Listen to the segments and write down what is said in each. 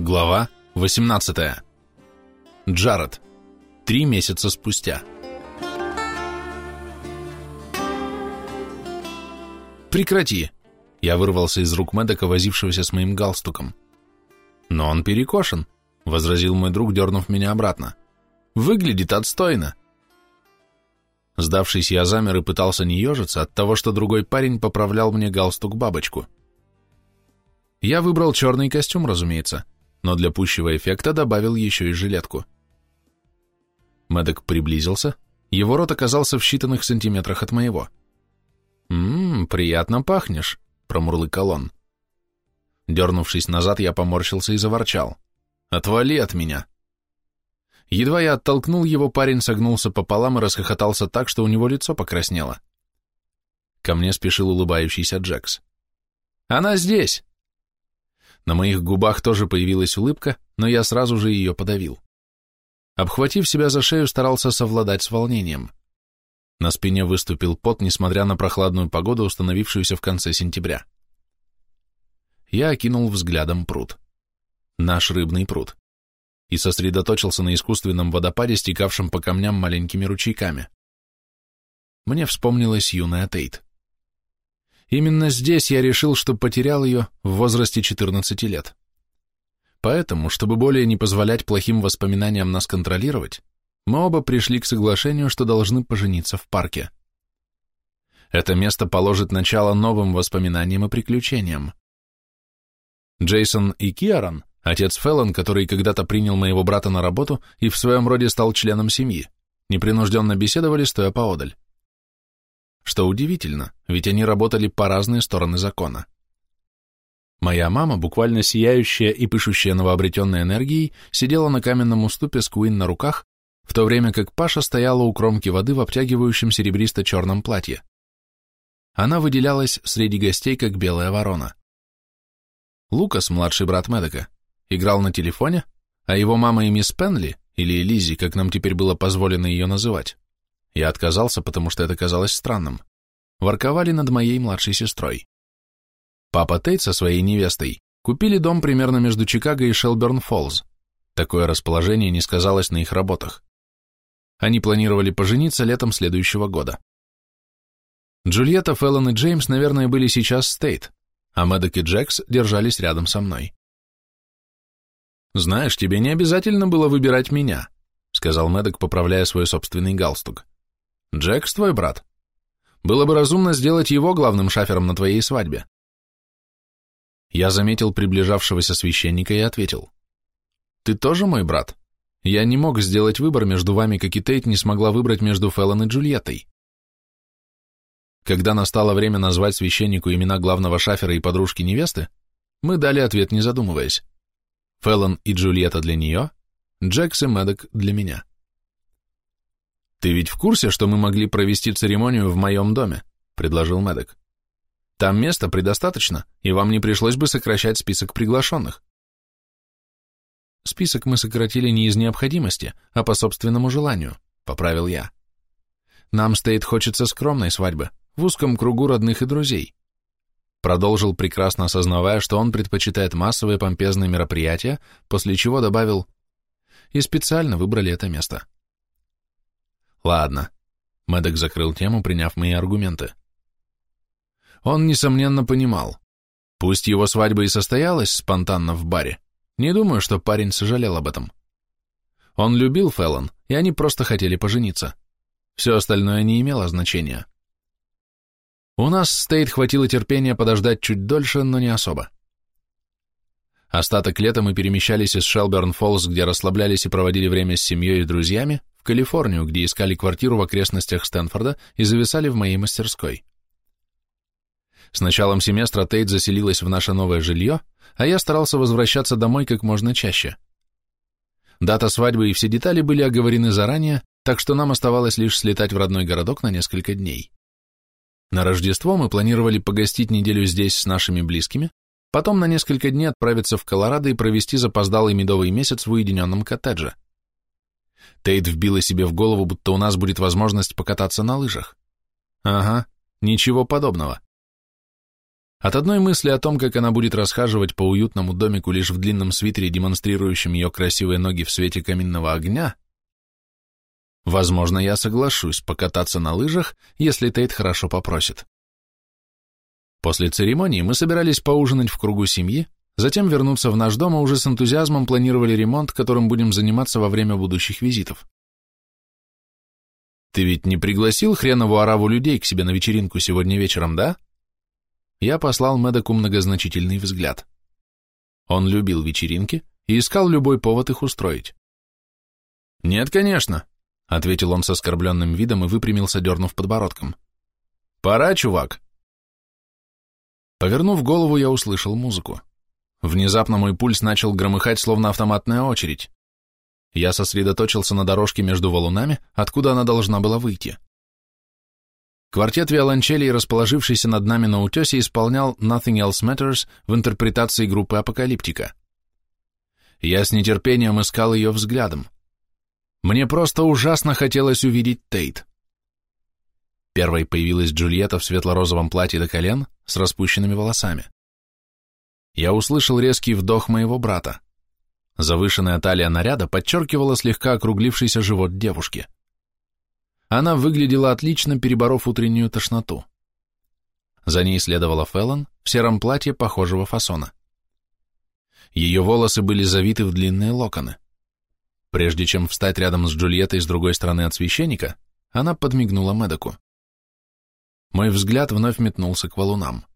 Глава 18. Джаред. Три месяца спустя. «Прекрати!» Я вырвался из рук Мэддока, возившегося с моим галстуком. «Но он перекошен», — возразил мой друг, дернув меня обратно. «Выглядит отстойно». Сдавшись, я замер и пытался не ежиться от того, что другой парень поправлял мне галстук-бабочку. Я выбрал черный костюм, разумеется, но для пущего эффекта добавил еще и жилетку. Мэддок приблизился, его рот оказался в считанных сантиметрах от моего. «Ммм, приятно пахнешь», — промурлыкал он. Дернувшись назад, я поморщился и заворчал. «Отвали от меня!» Едва я оттолкнул его, парень согнулся пополам и расхохотался так, что у него лицо покраснело. Ко мне спешил улыбающийся Джекс. «Она здесь!» На моих губах тоже появилась улыбка, но я сразу же ее подавил. Обхватив себя за шею, старался совладать с волнением. На спине выступил пот, несмотря на прохладную погоду, установившуюся в конце сентября. Я окинул взглядом пруд. Наш рыбный пруд. И сосредоточился на искусственном водопаде, стекавшем по камням маленькими ручейками. Мне вспомнилась юная Тейт. Именно здесь я решил, что потерял ее в возрасте 14 лет. Поэтому, чтобы более не позволять плохим воспоминаниям нас контролировать, мы оба пришли к соглашению, что должны пожениться в парке. Это место положит начало новым воспоминаниям и приключениям. Джейсон и Киаран, отец Феллон, который когда-то принял моего брата на работу и в своем роде стал членом семьи, непринужденно беседовали, стоя поодаль. Что удивительно, ведь они работали по разные стороны закона. Моя мама, буквально сияющая и пышущая новообретенной энергией, сидела на каменном уступе с Куин на руках, в то время как Паша стояла у кромки воды в обтягивающем серебристо-черном платье. Она выделялась среди гостей, как белая ворона. Лукас, младший брат Медока, играл на телефоне, а его мама и мисс Пенли, или Лизи, как нам теперь было позволено ее называть, я отказался, потому что это казалось странным. Ворковали над моей младшей сестрой. Папа Тейт со своей невестой купили дом примерно между Чикаго и Шелберн-Фоллз. Такое расположение не сказалось на их работах. Они планировали пожениться летом следующего года. Джульетта, Феллон и Джеймс, наверное, были сейчас с Тейт, а Мэддок и Джекс держались рядом со мной. «Знаешь, тебе не обязательно было выбирать меня», — сказал Мэддок, поправляя свой собственный галстук. Джекс твой брат. Было бы разумно сделать его главным шафером на твоей свадьбе. Я заметил приближавшегося священника и ответил. Ты тоже мой брат? Я не мог сделать выбор между вами, как и Тейт не смогла выбрать между Феллон и Джульеттой. Когда настало время назвать священнику имена главного шафера и подружки невесты, мы дали ответ, не задумываясь. Феллон и Джульетта для нее, Джекс и Мэддок для меня. «Ты ведь в курсе, что мы могли провести церемонию в моем доме?» — предложил Медок. «Там места предостаточно, и вам не пришлось бы сокращать список приглашенных». «Список мы сократили не из необходимости, а по собственному желанию», — поправил я. «Нам, Стейт, хочется скромной свадьбы, в узком кругу родных и друзей». Продолжил, прекрасно осознавая, что он предпочитает массовые помпезные мероприятия, после чего добавил «И специально выбрали это место». Ладно. Мэддок закрыл тему, приняв мои аргументы. Он, несомненно, понимал. Пусть его свадьба и состоялась спонтанно в баре, не думаю, что парень сожалел об этом. Он любил Феллон, и они просто хотели пожениться. Все остальное не имело значения. У нас с Тейт хватило терпения подождать чуть дольше, но не особо. Остаток лета мы перемещались из Шелберн-Фоллс, где расслаблялись и проводили время с семьей и друзьями, Калифорнию, где искали квартиру в окрестностях Стэнфорда и зависали в моей мастерской. С началом семестра Тейт заселилась в наше новое жилье, а я старался возвращаться домой как можно чаще. Дата свадьбы и все детали были оговорены заранее, так что нам оставалось лишь слетать в родной городок на несколько дней. На Рождество мы планировали погостить неделю здесь с нашими близкими, потом на несколько дней отправиться в Колорадо и провести запоздалый медовый месяц в уединенном коттедже. Тейт вбила себе в голову, будто у нас будет возможность покататься на лыжах. Ага, ничего подобного. От одной мысли о том, как она будет расхаживать по уютному домику лишь в длинном свитере, демонстрирующем ее красивые ноги в свете каминного огня, возможно, я соглашусь покататься на лыжах, если Тейт хорошо попросит. После церемонии мы собирались поужинать в кругу семьи, затем вернуться в наш дом, и уже с энтузиазмом планировали ремонт, которым будем заниматься во время будущих визитов. Ты ведь не пригласил хренову ораву людей к себе на вечеринку сегодня вечером, да? Я послал Медоку многозначительный взгляд. Он любил вечеринки и искал любой повод их устроить. «Нет, конечно», — ответил он с оскорбленным видом и выпрямился, дернув подбородком. «Пора, чувак». Повернув голову, я услышал музыку. Внезапно мой пульс начал громыхать, словно автоматная очередь. Я сосредоточился на дорожке между валунами, откуда она должна была выйти. Квартет виолончелей, расположившийся над нами на утесе, исполнял «Nothing Else Matters» в интерпретации группы «Апокалиптика». Я с нетерпением искал ее взглядом. Мне просто ужасно хотелось увидеть Тейт. Первой появилась Джульетта в светло-розовом платье до колен с распущенными волосами. Я услышал резкий вдох моего брата. Завышенная талия наряда подчеркивала слегка округлившийся живот девушки. Она выглядела отлично, переборов утреннюю тошноту. За ней следовала Феллон в сером платье похожего фасона. Ее волосы были завиты в длинные локоны. Прежде чем встать рядом с Джульеттой с другой стороны от священника, она подмигнула Медоку. Мой взгляд вновь метнулся к валунам.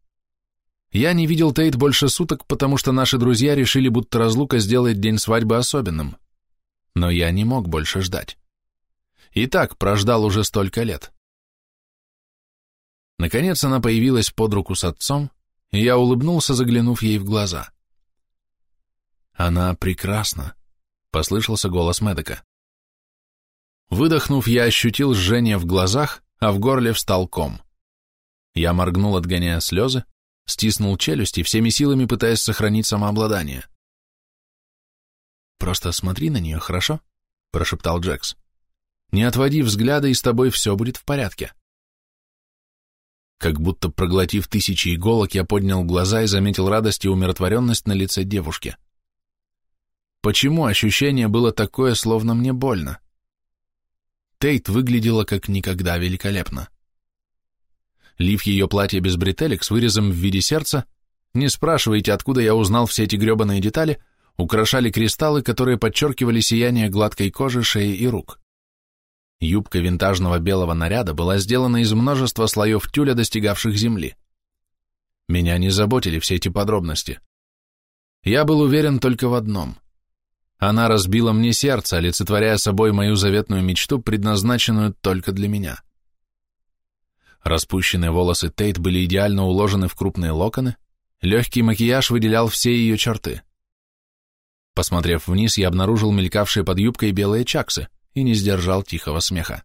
Я не видел Тейт больше суток, потому что наши друзья решили, будто разлука сделает день свадьбы особенным. Но я не мог больше ждать. И так прождал уже столько лет. Наконец она появилась под руку с отцом, и я улыбнулся, заглянув ей в глаза. «Она прекрасна», — послышался голос Медока. Выдохнув, я ощутил жжение в глазах, а в горле встал ком. Я моргнул, отгоняя слезы, стиснул челюсти, всеми силами пытаясь сохранить самообладание. «Просто смотри на нее, хорошо?» — прошептал Джекс. «Не отводи взгляда, и с тобой все будет в порядке». Как будто проглотив тысячи иголок, я поднял глаза и заметил радость и умиротворенность на лице девушки. Почему ощущение было такое, словно мне больно? Тейт выглядела как никогда великолепно. Лиф ее платья без бретелек с вырезом в виде сердца, не спрашивайте, откуда я узнал все эти гребаные детали, украшали кристаллы, которые подчеркивали сияние гладкой кожи, шеи и рук. Юбка винтажного белого наряда была сделана из множества слоев тюля, достигавших земли. Меня не заботили все эти подробности. Я был уверен только в одном. Она разбила мне сердце, олицетворяя собой мою заветную мечту, предназначенную только для меня. Распущенные волосы Тейт были идеально уложены в крупные локоны, легкий макияж выделял все ее черты. Посмотрев вниз, я обнаружил мелькавшие под юбкой белые чаксы и не сдержал тихого смеха.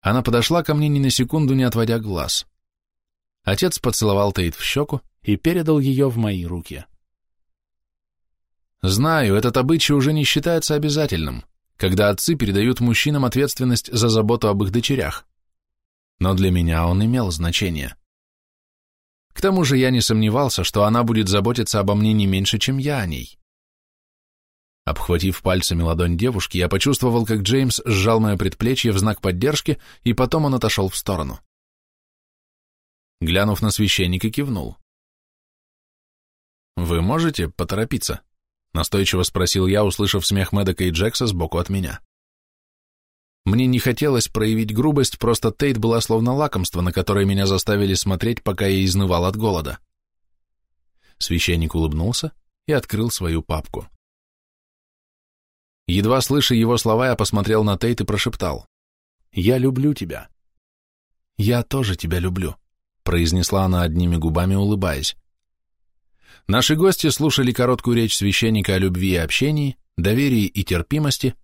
Она подошла ко мне ни на секунду, не отводя глаз. Отец поцеловал Тейт в щеку и передал ее в мои руки. Знаю, этот обычай уже не считается обязательным, когда отцы передают мужчинам ответственность за заботу об их дочерях но для меня он имел значение. К тому же я не сомневался, что она будет заботиться обо мне не меньше, чем я о ней. Обхватив пальцами ладонь девушки, я почувствовал, как Джеймс сжал мое предплечье в знак поддержки, и потом он отошел в сторону. Глянув на священника, кивнул. «Вы можете поторопиться?» — настойчиво спросил я, услышав смех Мэддока и Джекса сбоку от меня. Мне не хотелось проявить грубость, просто Тейт была словно лакомство, на которое меня заставили смотреть, пока я изнывал от голода. Священник улыбнулся и открыл свою папку. Едва слыша его слова, я посмотрел на Тейт и прошептал. «Я люблю тебя». «Я тоже тебя люблю», — произнесла она одними губами, улыбаясь. Наши гости слушали короткую речь священника о любви и общении, доверии и терпимости,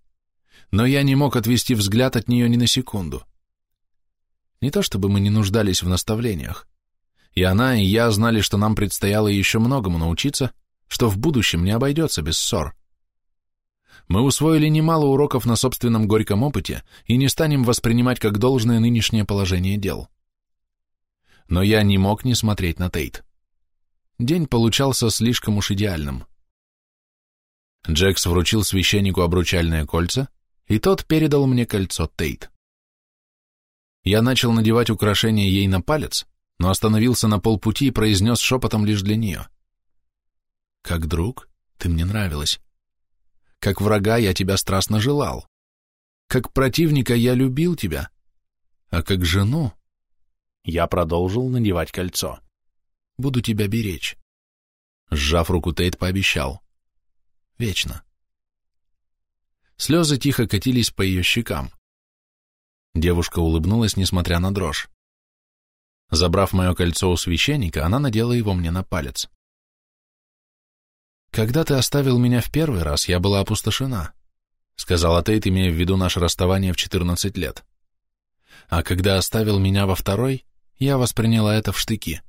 но я не мог отвести взгляд от нее ни на секунду. Не то чтобы мы не нуждались в наставлениях. И она, и я знали, что нам предстояло еще многому научиться, что в будущем не обойдется без ссор. Мы усвоили немало уроков на собственном горьком опыте и не станем воспринимать как должное нынешнее положение дел. но я не мог не смотреть на Тейт. День получался слишком уж идеальным. Джекс вручил священнику обручальное кольцо, и тот передал мне кольцо Тейт. Я начал надевать украшение ей на палец, но остановился на полпути и произнес шепотом лишь для нее. «Как друг, ты мне нравилась. Как врага я тебя страстно желал. Как противника я любил тебя. А как жену...» Я продолжил надевать кольцо. «Буду тебя беречь». Сжав руку, Тейт пообещал. «Вечно». Слезы тихо катились по ее щекам. Девушка улыбнулась, несмотря на дрожь. Забрав мое кольцо у священника, она надела его мне на палец. «Когда ты оставил меня в первый раз, я была опустошена», сказала Тейт, имея в виду наше расставание в 14 лет. «А когда оставил меня во второй, я восприняла это в штыки.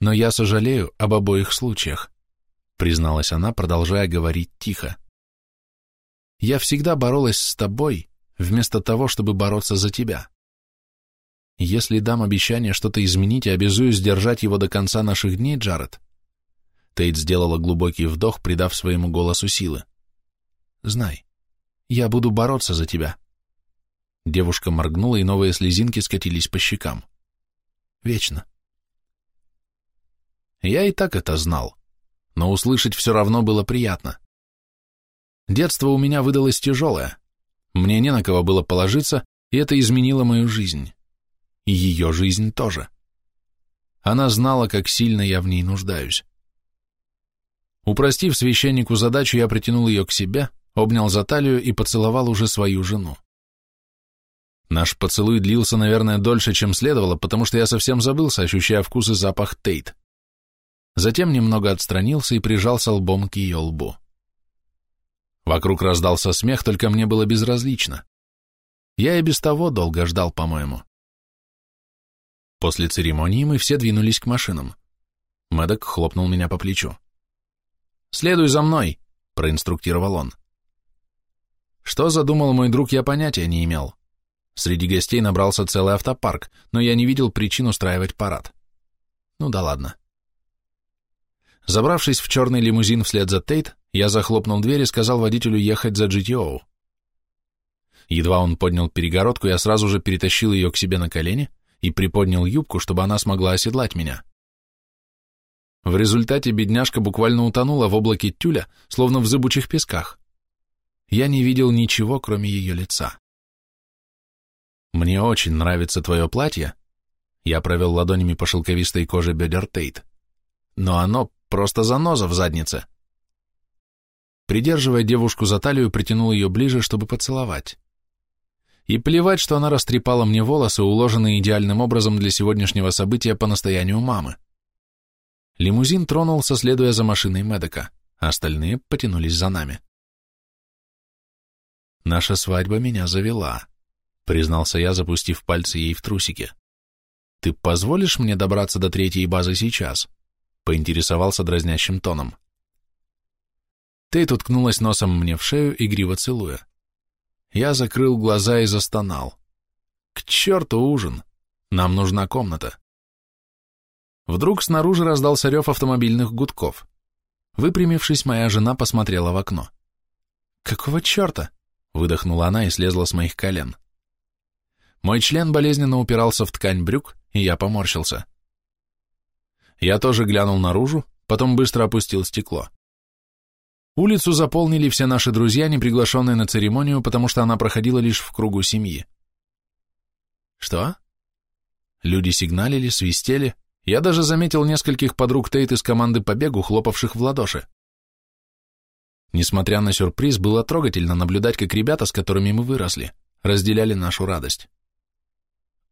Но я сожалею об обоих случаях», призналась она, продолжая говорить тихо. «Я всегда боролась с тобой, вместо того, чтобы бороться за тебя. Если дам обещание что-то изменить и обязуюсь держать его до конца наших дней, Джаред, Тейт сделала глубокий вдох, придав своему голосу силы. Знай, я буду бороться за тебя. Девушка моргнула, и новые слезинки скатились по щекам. Вечно. Я и так это знал, но услышать все равно было приятно. Детство у меня выдалось тяжелое. Мне не на кого было положиться, и это изменило мою жизнь. И ее жизнь тоже. Она знала, как сильно я в ней нуждаюсь. Упростив священнику задачу, я притянул ее к себе, обнял за талию и поцеловал уже свою жену. Наш поцелуй длился, наверное, дольше, чем следовало, потому что я совсем забылся, ощущая вкус и запах Тейт. Затем немного отстранился и прижался лбом к ее лбу. Вокруг раздался смех, только мне было безразлично. Я и без того долго ждал, по-моему. После церемонии мы все двинулись к машинам. Мэддок хлопнул меня по плечу. «Следуй за мной», — проинструктировал он. Что задумал мой друг, я понятия не имел. Среди гостей набрался целый автопарк, но я не видел причин устраивать парад. Ну да ладно. Забравшись в черный лимузин вслед за Тейт, я захлопнул дверь и сказал водителю ехать за GTO. Едва он поднял перегородку, я сразу же перетащил ее к себе на колени и приподнял юбку, чтобы она смогла оседлать меня. В результате бедняжка буквально утонула в облаке тюля, словно в зыбучих песках. Я не видел ничего, кроме ее лица. «Мне очень нравится твое платье», я провел ладонями по шелковистой коже бедер Тейт, но оно просто заноза в заднице. Придерживая девушку за талию, притянул ее ближе, чтобы поцеловать. И плевать, что она растрепала мне волосы, уложенные идеальным образом для сегодняшнего события по настоянию мамы. Лимузин тронулся, следуя за машиной Медока, остальные потянулись за нами. «Наша свадьба меня завела», — признался я, запустив пальцы ей в трусики. «Ты позволишь мне добраться до третьей базы сейчас?» — поинтересовался дразнящим тоном. Тейт уткнулась носом мне в шею, игриво целуя. Я закрыл глаза и застонал. К черту ужин! Нам нужна комната. Вдруг снаружи раздался рев автомобильных гудков. Выпрямившись, моя жена посмотрела в окно. «Какого черта?» — выдохнула она и слезла с моих колен. Мой член болезненно упирался в ткань брюк, и я поморщился. Я тоже глянул наружу, потом быстро опустил стекло. Улицу заполнили все наши друзья, не приглашенные на церемонию, потому что она проходила лишь в кругу семьи. Что? Люди сигналили, свистели. Я даже заметил нескольких подруг Тейт из команды по бегу, хлопавших в ладоши. Несмотря на сюрприз, было трогательно наблюдать, как ребята, с которыми мы выросли, разделяли нашу радость.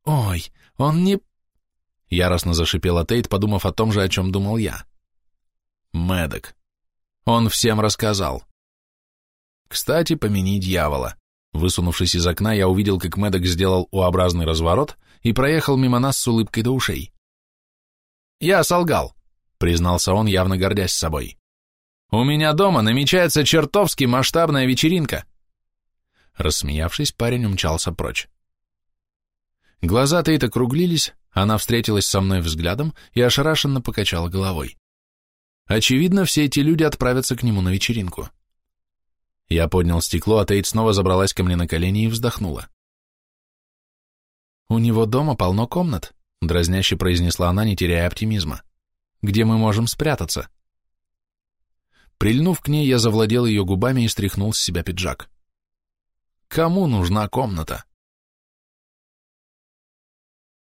«Ой, он не...» Яростно зашипела Тейт, подумав о том же, о чем думал я. Мэддок. Он всем рассказал. Кстати, помяни дьявола. Высунувшись из окна, я увидел, как Мэддок сделал У-образный разворот и проехал мимо нас с улыбкой до ушей. «Я солгал», — признался он, явно гордясь собой. «У меня дома намечается чертовски масштабная вечеринка». Рассмеявшись, парень умчался прочь. Глаза Тейт округлились, Она встретилась со мной взглядом и ошарашенно покачала головой. Очевидно, все эти люди отправятся к нему на вечеринку. Я поднял стекло, а Тейт снова забралась ко мне на колени и вздохнула. «У него дома полно комнат», — дразняще произнесла она, не теряя оптимизма. «Где мы можем спрятаться?» Прильнув к ней, я завладел ее губами и стряхнул с себя пиджак. «Кому нужна комната?»